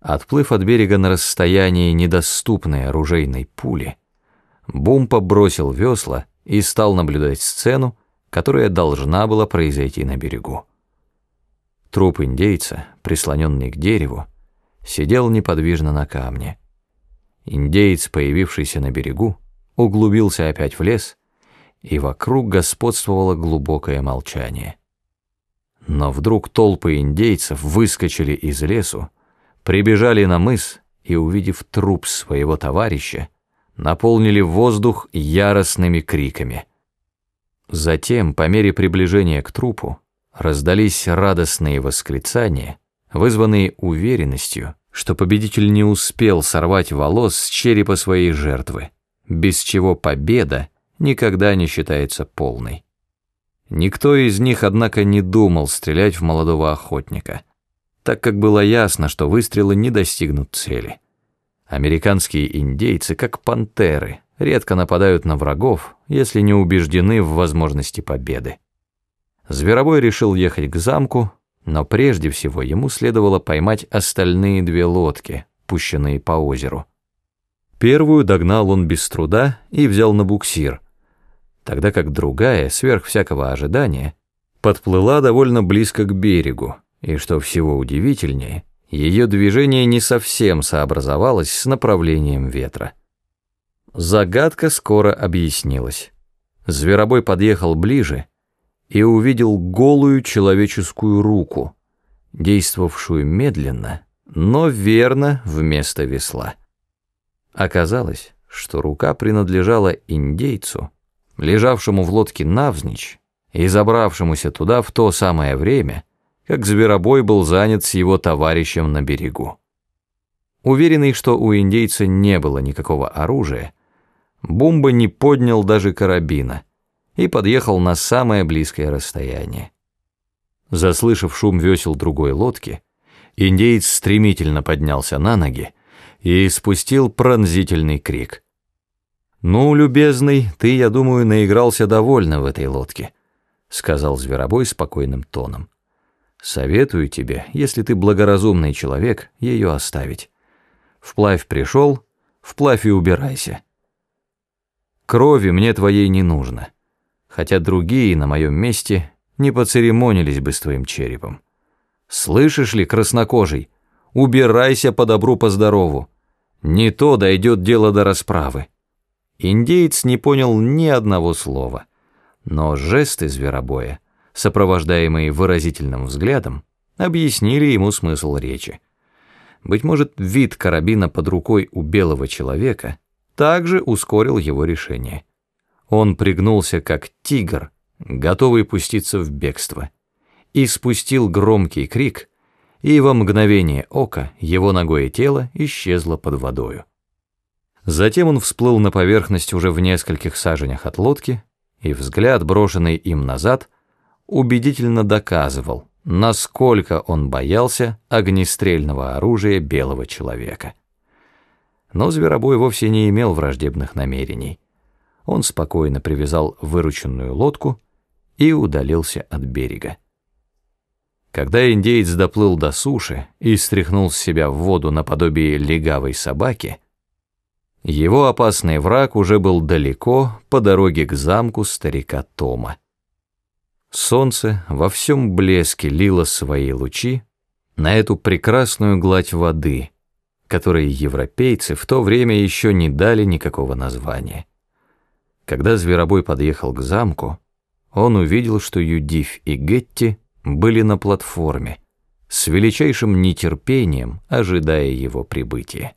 Отплыв от берега на расстоянии недоступной оружейной пули, Бумпа бросил весла и стал наблюдать сцену, которая должна была произойти на берегу. Труп индейца, прислоненный к дереву, сидел неподвижно на камне. Индеец, появившийся на берегу, углубился опять в лес, и вокруг господствовало глубокое молчание. Но вдруг толпы индейцев выскочили из лесу, прибежали на мыс и, увидев труп своего товарища, наполнили воздух яростными криками. Затем, по мере приближения к трупу, раздались радостные восклицания, вызванные уверенностью, что победитель не успел сорвать волос с черепа своей жертвы, без чего победа никогда не считается полной. Никто из них, однако, не думал стрелять в молодого охотника, так как было ясно, что выстрелы не достигнут цели. Американские индейцы, как пантеры, редко нападают на врагов, если не убеждены в возможности победы. Зверобой решил ехать к замку, но прежде всего ему следовало поймать остальные две лодки, пущенные по озеру. Первую догнал он без труда и взял на буксир, тогда как другая, сверх всякого ожидания, подплыла довольно близко к берегу, и, что всего удивительнее, ее движение не совсем сообразовалось с направлением ветра. Загадка скоро объяснилась. Зверобой подъехал ближе и увидел голую человеческую руку, действовавшую медленно, но верно вместо весла. Оказалось, что рука принадлежала индейцу, лежавшему в лодке навзничь и забравшемуся туда в то самое время, как зверобой был занят с его товарищем на берегу. Уверенный, что у индейца не было никакого оружия, Бумба не поднял даже карабина и подъехал на самое близкое расстояние. Заслышав шум весел другой лодки, индеец стремительно поднялся на ноги и спустил пронзительный крик. «Ну, любезный, ты, я думаю, наигрался довольно в этой лодке», сказал Зверобой спокойным тоном. «Советую тебе, если ты благоразумный человек, ее оставить. Вплавь пришел, вплавь и убирайся. Крови мне твоей не нужно, хотя другие на моем месте не поцеремонились бы с твоим черепом. Слышишь ли, краснокожий, убирайся по добру, по здорову. Не то дойдет дело до расправы. Индеец не понял ни одного слова, но жесты зверобоя, сопровождаемые выразительным взглядом, объяснили ему смысл речи. Быть может, вид карабина под рукой у белого человека также ускорил его решение. Он пригнулся как тигр, готовый пуститься в бегство, и спустил громкий крик, и во мгновение ока его ногое тело исчезло под водою. Затем он всплыл на поверхность уже в нескольких саженях от лодки, и взгляд, брошенный им назад, убедительно доказывал, насколько он боялся огнестрельного оружия белого человека. Но Зверобой вовсе не имел враждебных намерений. Он спокойно привязал вырученную лодку и удалился от берега. Когда индеец доплыл до суши и стряхнул с себя в воду наподобие легавой собаки, его опасный враг уже был далеко по дороге к замку старика Тома. Солнце во всем блеске лило свои лучи на эту прекрасную гладь воды, которой европейцы в то время еще не дали никакого названия. Когда Зверобой подъехал к замку, он увидел, что Юдиф и Гетти были на платформе, с величайшим нетерпением ожидая его прибытия.